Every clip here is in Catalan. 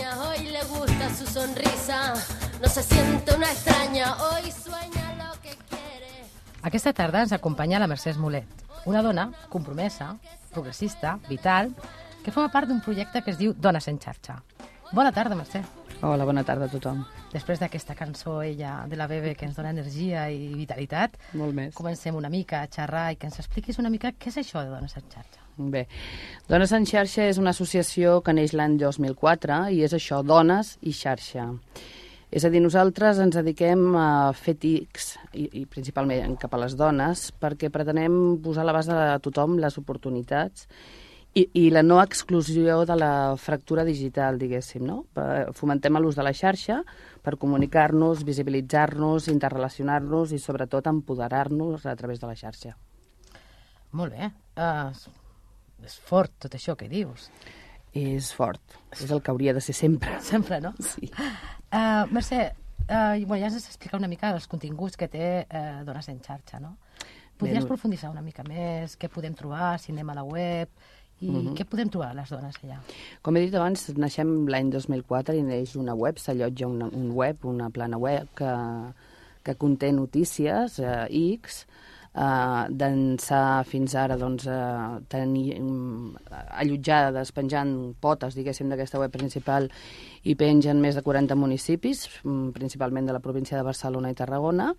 extraña, hoy le gusta su sonrisa, no se siente una extraña, hoy sueña lo que quiere. Aquesta tarda ens acompanya la Mercè Smolet, una dona compromesa, progressista, vital, que forma part d'un projecte que es diu Dones en xarxa. Bona tarda, Mercè. Hola, bona tarda a tothom. Després d'aquesta cançó, ella, de la Bebe, que ens dona energia i vitalitat, Molt més. comencem una mica a xerrar i que ens expliquis una mica què és això de Dones en xarxa. Bé, Dones en xarxa és una associació que neix l'any 2004 i és això, dones i xarxa. És a dir, nosaltres ens dediquem a fer tics, i, i principalment cap a les dones, perquè pretenem posar a l'abast de tothom les oportunitats i, i la no exclusió de la fractura digital, diguéssim, no? Pa- Fomentem l'ús de la xarxa per comunicar-nos, visibilitzar-nos, interrelacionar-nos i, sobretot, empoderar-nos a través de la xarxa. Molt bé. Uh, és fort tot això que dius. És fort. És el que hauria de ser sempre. Sempre, no? Sí. Uh, Mercè, uh, bueno, ja ens has explicat una mica els continguts que té uh, Dones en xarxa, no? Podries no- profunditzar una mica més? Què podem trobar? Si anem a la web? I Mhm. què podem trobar les dones allà? Com he dit abans, naixem l'any 2004 i neix una web, s'allotja una, un web, una plana web que, que conté notícies, eh, X, eh, d'ençà fins ara doncs, eh, tenir mm, allotjades, penjant potes, diguéssim, d'aquesta web principal i pengen més de 40 municipis, mm, principalment de la província de Barcelona i Tarragona.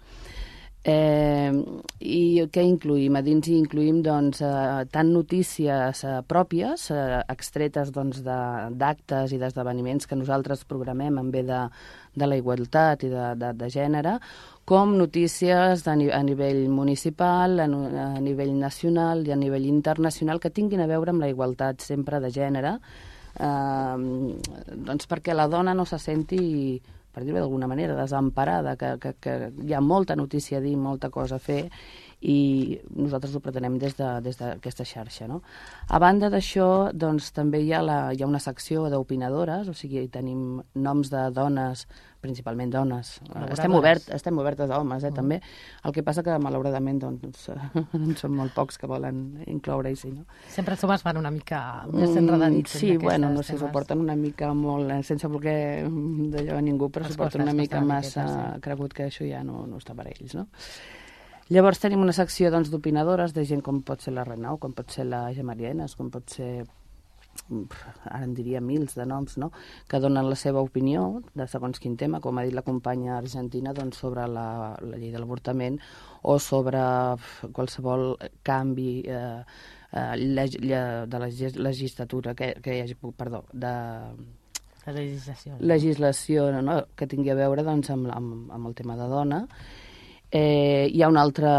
Eh, I què incluïm? A dins hi incluïm doncs, eh, tant notícies eh, pròpies, eh, extretes doncs, de- d'actes i d'esdeveniments que nosaltres programem en bé de, de la igualtat i de, de, de gènere, com notícies de, a nivell municipal, a, a nivell nacional i a nivell internacional que tinguin a veure amb la igualtat sempre de gènere, eh, doncs perquè la dona no se senti per dir-ho d'alguna manera, desemparada, que, que, que hi ha molta notícia a dir, molta cosa a fer, i nosaltres ho pretenem des de- des d'aquesta de, xarxa. No? A banda d'això, doncs, també hi ha, la, hi ha una secció d'opinadores, o sigui, tenim noms de dones, principalment dones. Col·laboradores. Estem, obert, estem obertes a homes, eh, també. El que passa que, malauradament, doncs, són molt pocs que volen incloure-hi, sí, no? Sempre som es van una mica més enredadits. Mm, Sí, en bueno, no sé, s'ho porten una mica molt, eh, sense voler d'allò a ningú, però Els s'ho porten una mica massa cregut que això ja no, no està per ells, no? Llavors tenim una secció doncs, d'opinadores de gent com pot ser la Renau, com pot ser la Gemma Lienas, com pot ser ara en diria mils de noms, no? que donen la seva opinió de segons quin tema, com ha dit la companya argentina, doncs sobre la, la llei de l'avortament o sobre qualsevol canvi eh, eh, leg, de la legis- legislatura que, que hi hagi, perdó, de La legislació. legislació no, que tingui a veure doncs, amb, amb, amb el tema de dona. Eh, hi ha un altre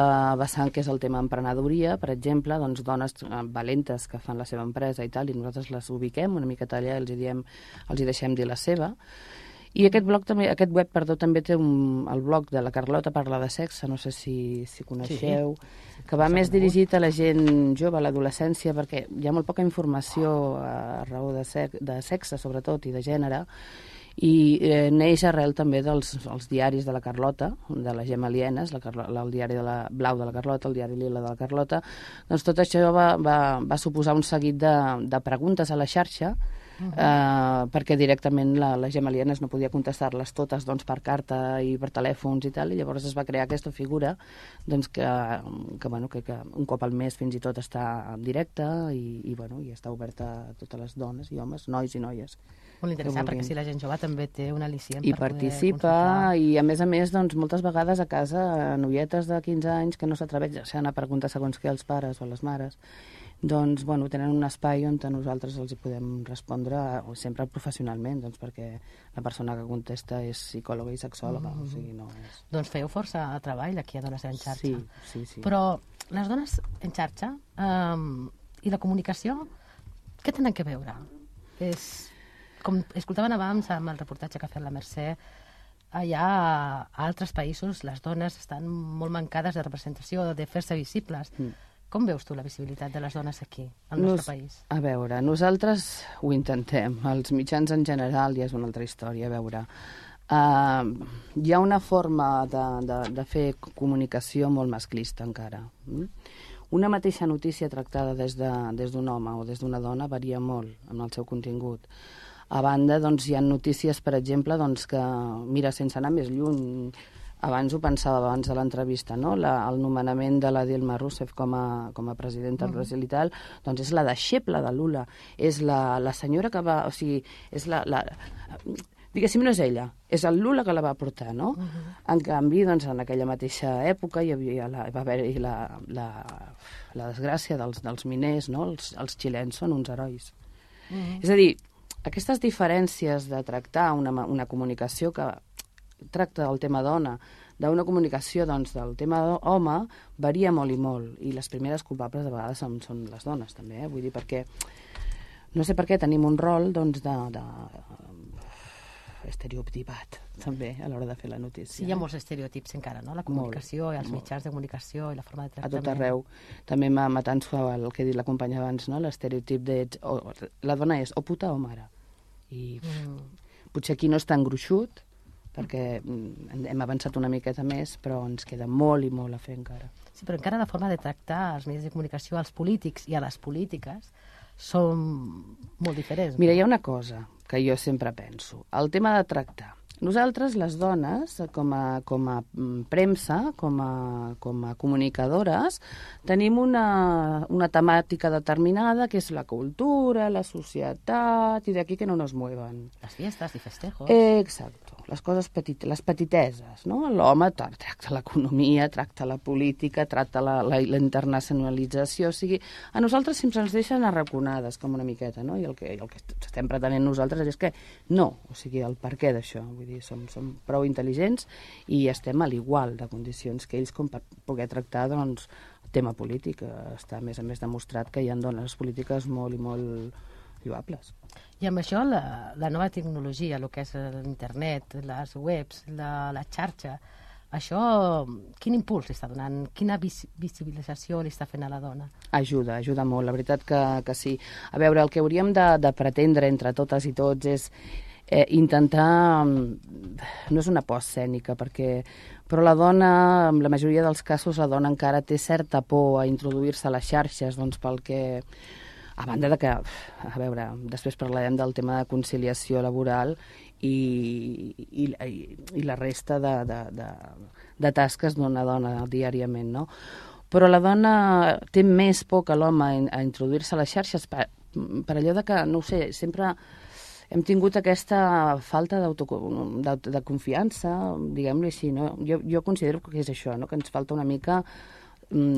vessant que és el tema emprenedoria, per exemple, doncs dones eh, valentes que fan la seva empresa i tal, i nosaltres les ubiquem una miqueta allà i els hi, diem, els hi deixem dir la seva. I aquest blog també, aquest web, perdó, també té un, el blog de la Carlota parla de sexe, no sé si, si coneixeu, sí, que va més dirigit a la gent jove, a l'adolescència, perquè hi ha molt poca informació a raó de, sex, de sexe, sobretot, i de gènere, i eh, neix arrel també dels els diaris de la Carlota, de la Gemma Lienes, la Carlo, el diari de la, blau de la Carlota, el diari lila de la Carlota, doncs tot això va, va, va suposar un seguit de, de preguntes a la xarxa, Uh -huh. eh, perquè directament la, la Gemma Lienes no podia contestar-les totes doncs, per carta i per telèfons i tal, i llavors es va crear aquesta figura doncs, que, que, bueno, que, que un cop al mes fins i tot està en directe i, i, bueno, i està oberta a totes les dones i homes, nois i noies Molt interessant, perquè si la gent jove també té un al·licient i per participa consultar. i a més a més doncs, moltes vegades a casa noietes de 15 anys que no s'atreveixen a preguntar segons què als pares o a les mares doncs, bueno, tenen un espai on nosaltres els hi podem respondre o sempre professionalment, doncs, perquè la persona que contesta és psicòloga i sexòloga, mm -hmm. o sigui, no és... Doncs feu força treball aquí a Dones en xarxa. Sí, sí, sí. Però les dones en xarxa um, i la comunicació, què tenen que veure? És, com escoltaven abans amb el reportatge que ha fet la Mercè, allà a altres països les dones estan molt mancades de representació, de fer-se visibles. Mm. Com veus tu la visibilitat de les dones aquí, al nostre Nos- país? A veure, nosaltres ho intentem. Els mitjans en general ja és una altra història, a veure. Uh, hi ha una forma de, de, de fer comunicació molt masclista encara. Mm? Una mateixa notícia tractada des d'un de, des d'un home o des d'una dona varia molt en el seu contingut. A banda, doncs, hi ha notícies, per exemple, doncs, que, mira, sense anar més lluny, abans ho pensava abans de l'entrevista, no? La, el nomenament de la Dilma Rousseff com a, com a presidenta del Brasil i tal, doncs és la deixeble de Lula. És la, la senyora que va... O sigui, és la... la diguéssim, no és ella, és el Lula que la va portar, no? Uh -huh. En canvi, doncs, en aquella mateixa època hi havia la, va haver-hi la, la, la desgràcia dels, dels miners, no? Els, els xilens són uns herois. Uh -huh. És a dir, aquestes diferències de tractar una, una comunicació que tracta del tema dona, d'una comunicació doncs, del tema home, varia molt i molt. I les primeres culpables de vegades són, són les dones, també. Eh? Vull dir, perquè no sé per què tenim un rol doncs, de, de estereotipat també a l'hora de fer la notícia. Sí, hi ha molts estereotips encara, no? La comunicació molt, i els molt. mitjans de comunicació i la forma de tractament. A tot arreu. També m'ha matant el que ha dit la companya abans, no? L'estereotip de... O, la dona és o puta o mare. I mm. potser aquí no és tan gruixut, perquè mm, hem avançat una miqueta més, però ens queda molt i molt a fer encara. Sí, però encara la forma de tractar els mitjans de comunicació als polítics i a les polítiques són molt diferents. Mira, hi ha una cosa que jo sempre penso. El tema de tractar. Nosaltres, les dones, com a, com a mm, premsa, com a, com a comunicadores, tenim una, una temàtica determinada, que és la cultura, la societat, i d'aquí que no nos mueven. Les fiestas i festejos. Eh, exacto les coses petites, les petiteses, no? L'home tracta l'economia, tracta la política, tracta la, la, la internacionalització, o sigui, a nosaltres sempre ens deixen arraconades com una miqueta, no? I el que, el que estem pretenent nosaltres és que no, o sigui, el per què d'això, vull dir, som, som prou intel·ligents i estem a l'igual de condicions que ells com per poder tractar, doncs, tema polític. Està, a més a més, demostrat que hi ha dones polítiques molt i molt lloables. I amb això la, la nova tecnologia, el que és l'internet, les webs, la, la xarxa, això, quin impuls li està donant? Quina vis visibilització li està fent a la dona? Ajuda, ajuda molt, la veritat que, que sí. A veure, el que hauríem de, de pretendre entre totes i tots és eh, intentar... No és una por escènica, perquè... Però la dona, en la majoria dels casos, la dona encara té certa por a introduir-se a les xarxes, doncs pel que a banda de que, a veure, després parlarem del tema de conciliació laboral i, i, i, la resta de, de, de, de tasques d'una dona diàriament, no? Però la dona té més por que l'home a, introduir-se a les xarxes per, per allò de que, no ho sé, sempre hem tingut aquesta falta de, de confiança, diguem-li així, no? Jo, jo considero que és això, no? que ens falta una mica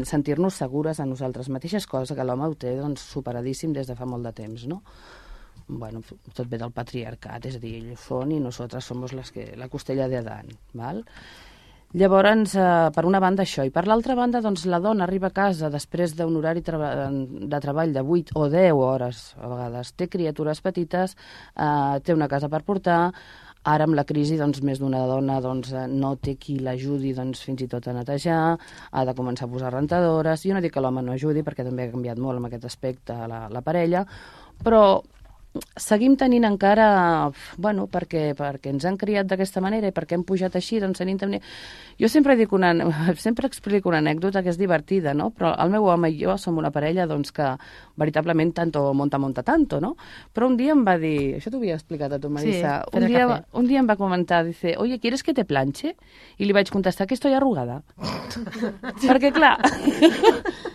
sentir-nos segures a nosaltres mateixes, cosa que l'home ho té doncs, superadíssim des de fa molt de temps, no? bueno, tot ve del patriarcat, és a dir, ells són i nosaltres som les que, la costella de Adán, val? Llavors, eh, per una banda això, i per l'altra banda, doncs, la dona arriba a casa després d'un horari treba de treball de 8 o 10 hores, a vegades, té criatures petites, eh, té una casa per portar, Ara, amb la crisi, doncs, més d'una dona doncs, eh, no té qui l'ajudi doncs, fins i tot a netejar, ha de començar a posar rentadores. Jo no dic que l'home no ajudi, perquè també ha canviat molt en aquest aspecte la, la parella, però seguim tenint encara, bueno, perquè, perquè ens han criat d'aquesta manera i perquè hem pujat així, doncs tenim també... Jo sempre dic una, sempre explico una anècdota que és divertida, no? Però el meu home i jo som una parella, doncs, que veritablement tanto monta, monta tanto, no? Però un dia em va dir, això t'ho havia explicat a tu, Marissa, sí, un, dia, un dia em va comentar, dice, oye, ¿quieres que te planche? I li vaig contestar que estoy arrugada. perquè, clar,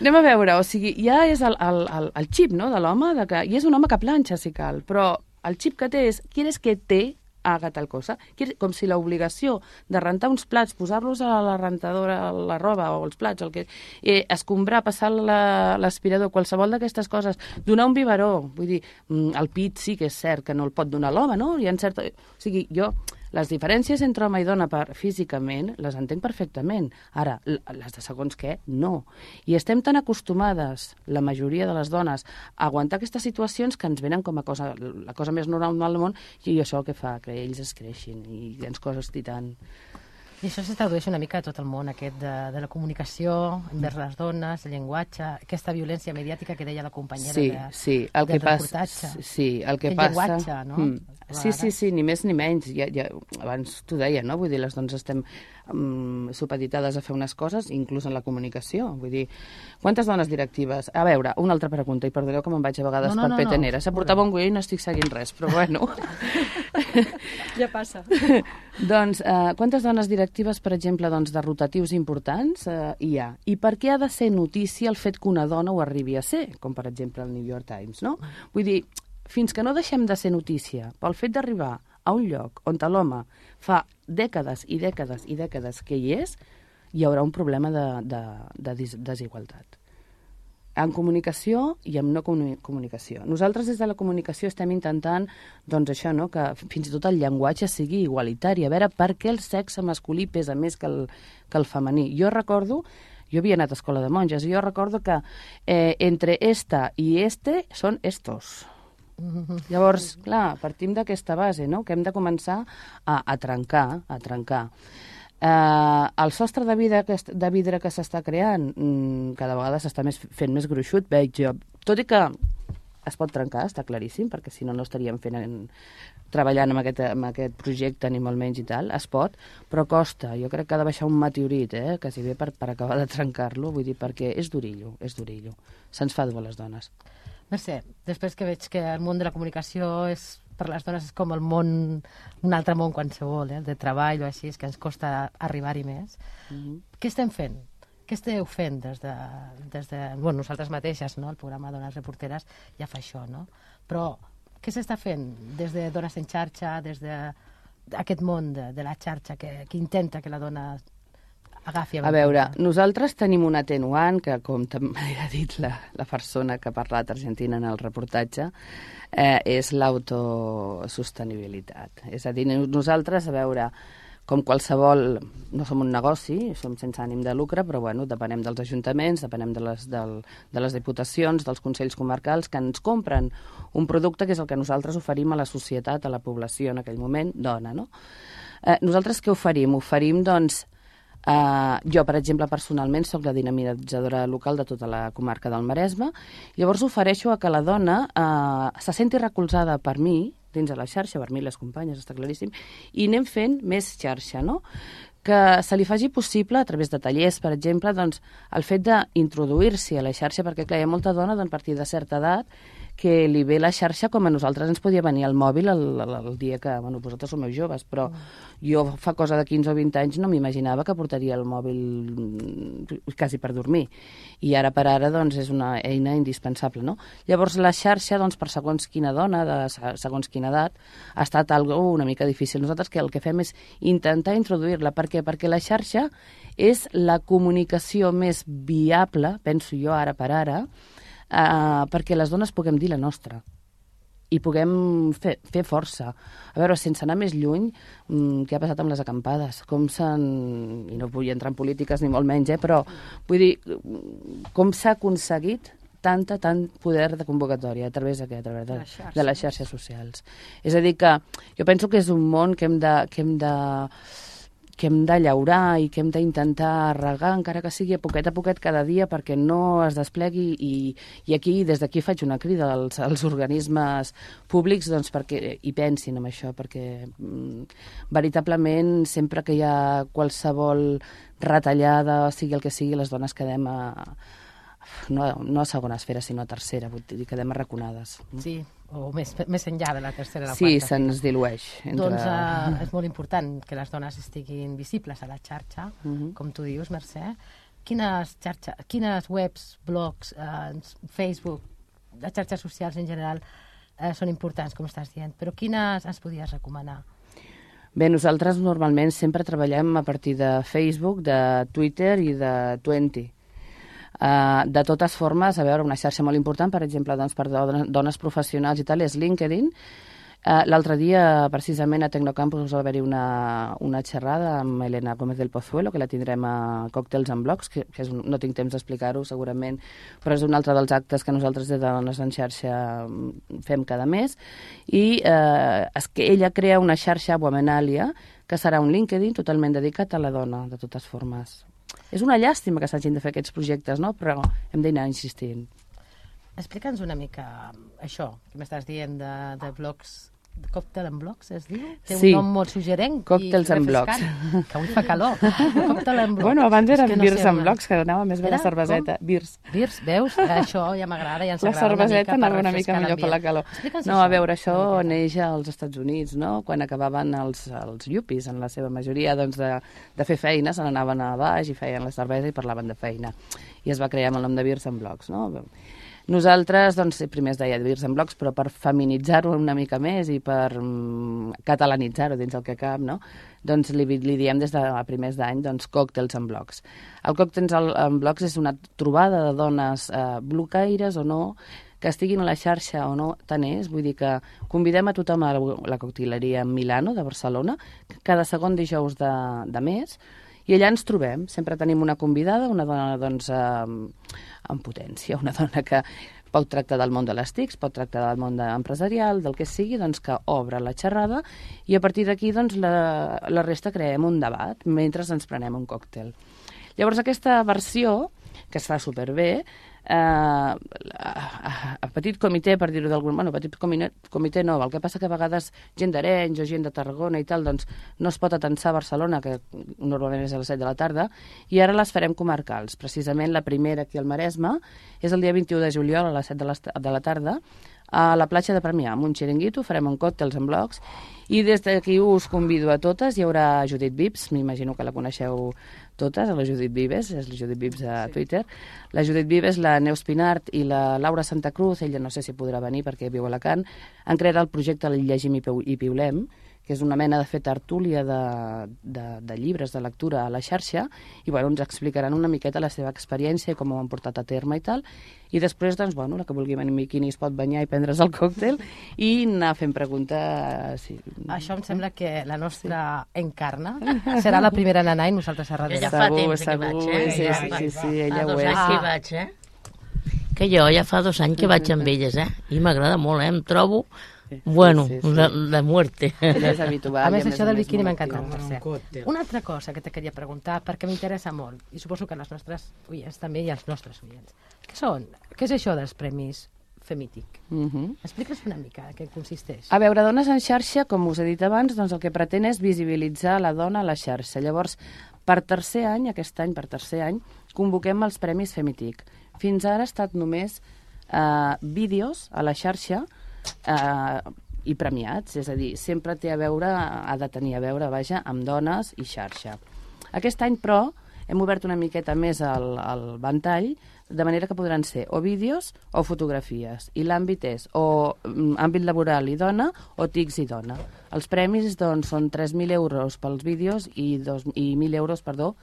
Anem a veure, o sigui, ja és el, el, el, el xip, no?, de l'home, que, i és un home que planxa, si cal, però el xip que té és, quieres que te haga tal cosa? Com si l'obligació de rentar uns plats, posar-los a la rentadora, a la roba o els plats, el que, eh, escombrar, passar l'aspirador, qualsevol d'aquestes coses, donar un biberó, vull dir, mm, el pit sí que és cert que no el pot donar l'home, no? Hi ha cert... O sigui, jo les diferències entre home i dona per, físicament les entenc perfectament. Ara, les de segons què, no. I estem tan acostumades, la majoria de les dones, a aguantar aquestes situacions que ens venen com a cosa, la cosa més normal del món i això el que fa que ells es creixin i ens coses tant. I això es tradueix una mica a tot el món aquest de, de la comunicació envers les dones, el llenguatge, aquesta violència mediàtica que deia la companyera sí, de, sí, el que passa, Sí, el que el passa... llenguatge, no? Mm, Sí, sí, sí, ni més ni menys. Ja, ja, abans t'ho deia, no? Vull dir, les dones estem um, supeditades a fer unes coses, inclús en la comunicació. Vull dir, quantes dones directives? A veure, una altra pregunta, i perdoneu que me'n vaig a vegades No, no, per no, petenera. no. Se portava un guió i no estic seguint res, però bueno. Ja passa. doncs, eh, quantes dones directives, per exemple, doncs, de rotatius importants eh, hi ha? I per què ha de ser notícia el fet que una dona ho arribi a ser? Com, per exemple, el New York Times, no? Vull dir, fins que no deixem de ser notícia pel fet d'arribar a un lloc on l'home fa dècades i dècades i dècades que hi és, hi haurà un problema de, de, de desigualtat en comunicació i en no comuni comunicació. Nosaltres des de la comunicació estem intentant doncs això, no? que fins i tot el llenguatge sigui igualitari, a veure per què el sexe masculí pesa més que el, que el femení. Jo recordo, jo havia anat a escola de monges, i jo recordo que eh, entre esta i este són estos. Llavors, clar, partim d'aquesta base, no? que hem de començar a, a trencar, a trencar. Eh, el sostre de, vida que, de vidre que s'està creant mm, cada vegada s'està més, fent més gruixut, veig jo. Tot i que es pot trencar, està claríssim, perquè si no, no estaríem fent en, treballant amb aquest, amb aquest projecte, ni molt menys i tal, es pot, però costa. Jo crec que ha de baixar un meteorit, eh, quasi bé per, per acabar de trencar-lo, vull dir, perquè és durillo, és durillo. Se'ns fa dur a les dones. Mercè, després que veig que el món de la comunicació és, per les dones és com el món, un altre món qualsevol, eh, de treball o així, és que ens costa arribar-hi més. Què estem fent? Què esteu fent des de, des de... Bueno, nosaltres mateixes, no? El programa Dones Reporteres ja fa això, no? Però què s'està fent des de Dones en xarxa, des de aquest món de, de la xarxa que, que intenta que la dona agafi A veure, nosaltres tenim un atenuant que, com també ha dit la, la persona que ha parlat argentina en el reportatge, eh, és l'autosostenibilitat. És a dir, nosaltres, a veure, com qualsevol, no som un negoci, som sense ànim de lucre, però bueno, depenem dels ajuntaments, depenem de les, del, de les diputacions, dels consells comarcals, que ens compren un producte que és el que nosaltres oferim a la societat, a la població en aquell moment, dona, no? Eh, nosaltres què oferim? Oferim, doncs, Uh, jo, per exemple, personalment sóc la dinamitzadora local de tota la comarca del Maresme, llavors ofereixo a que la dona uh, se senti recolzada per mi, dins de la xarxa, per mi les companyes, està claríssim, i anem fent més xarxa, no? que se li faci possible, a través de tallers, per exemple, doncs, el fet d'introduir-s'hi a la xarxa, perquè clar, hi ha molta dona doncs, a partir de certa edat que li ve la xarxa com a nosaltres ens podia venir al mòbil el, el, el dia que... Bueno, vosaltres sou més joves, però jo fa cosa de 15 o 20 anys no m'imaginava que portaria el mòbil mm, quasi per dormir. I ara per ara, doncs, és una eina indispensable, no? Llavors, la xarxa, doncs, per segons quina dona, de se- segons quina edat, ha estat algo una mica difícil. Nosaltres que el que fem és intentar introduir-la. Per què? Perquè la xarxa és la comunicació més viable, penso jo ara per ara, eh, perquè les dones puguem dir la nostra i puguem fer, fer força. A veure, sense anar més lluny, mm, què ha passat amb les acampades? Com s'han... I no vull entrar en polítiques ni molt menys, eh? però vull dir, com s'ha aconseguit tanta, tant poder de convocatòria a través de què? A través de, Les de les xarxes socials. És a dir, que jo penso que és un món que hem de, que hem de que hem de llaurar i que hem d'intentar regar, encara que sigui a poquet a poquet cada dia, perquè no es desplegui i, i aquí, des d'aquí faig una crida als, als organismes públics doncs, perquè hi pensin en això, perquè mm, veritablement sempre que hi ha qualsevol retallada, sigui el que sigui, les dones quedem a, no, no a segona esfera, sinó a tercera, vull dir, quedem arraconades. Sí, o més, més enllà de la tercera la Sí, quarta. se'ns dilueix. Entre... Doncs uh, és molt important que les dones estiguin visibles a la xarxa, Mhm. com tu dius, Mercè. Quines, xarxa, quines webs, blogs, uh, Facebook, les xarxes socials en general uh, són importants, com estàs dient, però quines ens podies recomanar? Bé, nosaltres normalment sempre treballem a partir de Facebook, de Twitter i de Twenty. Uh, de totes formes, a veure, una xarxa molt important, per exemple, doncs, per dones, professionals i tal, és LinkedIn. Uh, L'altre dia, precisament, a Tecnocampus va haver-hi una, una xerrada amb Elena Gómez del Pozuelo, que la tindrem a Còctels en Blocs, que, que és un, no tinc temps d'explicar-ho, segurament, però és un altre dels actes que nosaltres de Dones en xarxa mm, fem cada mes. I eh, es, que ella crea una xarxa, Womenalia, que serà un LinkedIn totalment dedicat a la dona, de totes formes. És una llàstima que s'hagin de fer aquests projectes, no? però hem d'anar insistint. Explica'ns una mica això que m'estàs dient de, de blogs Còctel en blocs, es diu? Té Sí. un nom molt suggerent Còctels en blocs. Que avui fa calor. Còctel en blocs. Bueno, abans eren no birs sé, en blocs, que anava més bé la cerveseta. Birs. Birs, veus? Això ja m'agrada, ja ens La agrada una cerveseta mica anava per una mica millor per la calor. Explica'ns No, això, a veure, això neix als Estats Units, no? Quan acabaven els, els yuppies, en la seva majoria, doncs, de, de fer feina, se n'anaven a baix i feien la cervesa i parlaven de feina. I es va crear amb el nom de Birs en blocs, no? Nosaltres, doncs, primer es deia Birs en blocs, però per feminitzar-ho una mica més i per mm, catalanitzar-ho dins el que cap, no? doncs li, li diem des de primers d'any doncs, còctels en blocs. El còctels en, blocs és una trobada de dones eh, blocaires o no, que estiguin a la xarxa o no, tant és. Vull dir que convidem a tothom a la, la cocteleria Milano de Barcelona, cada segon dijous de, de mes, i allà ens trobem. Sempre tenim una convidada, una dona doncs, eh, en potència, una dona que pot tractar del món de les TICs, pot tractar del món empresarial, del que sigui, doncs que obre la xerrada i a partir d'aquí doncs, la, la resta creem un debat mentre ens prenem un còctel. Llavors aquesta versió, que es fa superbé, eh, a, a petit comitè, per dir-ho d'algun... Bueno, petit comitè, comitè no, el que passa que a vegades gent d'Arenys o gent de Tarragona i tal, doncs no es pot atensar a Barcelona, que normalment és a les 7 de la tarda, i ara les farem comarcals. Precisament la primera aquí al Maresme és el dia 21 de juliol a les 7 de, les, de la tarda, a la platja de Premià, amb un xiringuito, farem un còctels en blocs, i des d'aquí us convido a totes, hi haurà Judit Vips, m'imagino que la coneixeu totes, a la Judit Vives, és la Judit Vives a sí. Twitter. La Judit Vives, la Neus Pinart i la Laura Santa Cruz, ella no sé si podrà venir perquè viu a Alacant, han creat el projecte Llegim i, Piu i Piulem, que és una mena de fer tertúlia de, de, de llibres de lectura a la xarxa, i bueno, ens explicaran una miqueta la seva experiència i com ho han portat a terme i tal, i després, doncs, bueno, la que vulgui venir en biquini es pot banyar i prendre's el còctel i anar fent preguntes... Sí. Això em sembla que la nostra encarna serà la primera en anar i nosaltres a darrere. ja fa Segur, temps que segur, vaig, eh? sí, sí, sí, sí, ella fa ho dos és. anys que hi vaig, eh? Que jo ja fa dos anys que vaig amb elles, eh? I m'agrada molt, eh? Em trobo, bueno, sí, sí. La, la muerte. És habitual. A més, això del biquini m'ha molt encantat, activa. per cert. Una altra cosa que te queria preguntar, perquè m'interessa molt, i suposo que les nostres oients també i els nostres oients. Què són? Què és això dels premis Femític? Mhm. Explica'ns una mica què consisteix. A veure, Dones en xarxa, com us he dit abans, doncs el que pretén és visibilitzar la dona a la xarxa. Llavors, per tercer any, aquest any, per tercer any, convoquem els Premis Femitic. Fins ara ha estat només eh, vídeos a la xarxa eh, i premiats, és a dir, sempre té a veure, ha de tenir a veure, vaja, amb dones i xarxa. Aquest any, però, hem obert una miqueta més el, el ventall, de manera que podran ser o vídeos o fotografies. I l'àmbit és o mm, àmbit laboral i dona o TICs i dona. Els premis doncs, són 3.000 euros pels vídeos i, dos, i 1.000 euros perdó,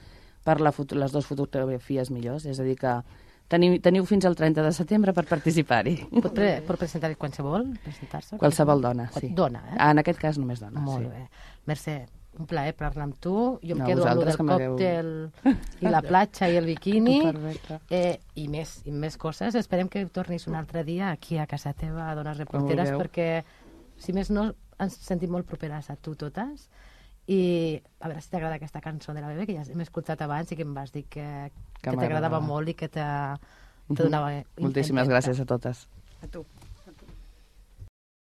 per la foto, les dues fotografies millors. És a dir que teniu, teniu fins al 30 de setembre per participar-hi. Pot, pre pot presentar qualsevol? Presentar-se? Qualsevol dona, sí. Dona, eh? Ah, En aquest cas només dona, Molt sí. bé. Mercè, un plaer parlar amb tu. Jo em No, quedo amb del que còctel i la platja i el biquini. Perfecte. Eh, i, més, I més coses. Esperem que tornis un altre dia aquí a casa teva a Dones Reporteres perquè, si més no, ens sentim molt properes a tu totes. I a veure si t'agrada aquesta cançó de la bebè, que ja hem escoltat abans i que em vas dir que, que, Que t'agradava molt i que te, te donava... Moltíssimes gràcies a totes. A tu.